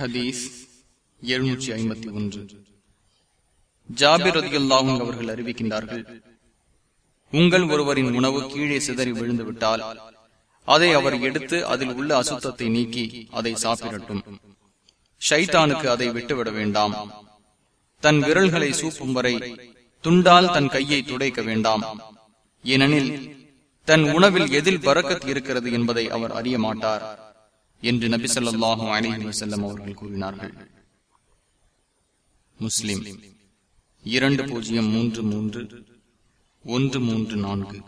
ஹதீஸ் எழுநூற்றி ஐம்பத்தி ஒன்று. ஜாபிர் ரதியுல்லாஹும் அவர்கள் அறிவிக்கின்றார்கள் உங்கள் ஒருவரின் உணவு கீழே சிதறி விழுந்துவிட்டால் அதை அவர் எடுத்து அதில் உள்ள அசுத்தத்தை நீக்கி அதை சாப்பிடட்டும். ஷைத்தானுக்கு அதை விட்டுவிட வேண்டாம். தன் விரல்களை சூப்பும் வரை துண்டால் தன் கையை துடைக்க வேண்டாம். ஏனெனில் தன் உணவில் எதில் பறக்கத் இருக்கிறது என்பதை அவர் அறிய மாட்டார். என்று நபி சொல்லாஹு அலி வசல்லம் அவர்கள் கூறினார்கள். முஸ்லிம் இரண்டு பூஜ்ஜியம் மூன்று மூன்று ஒன்று மூன்று நான்கு.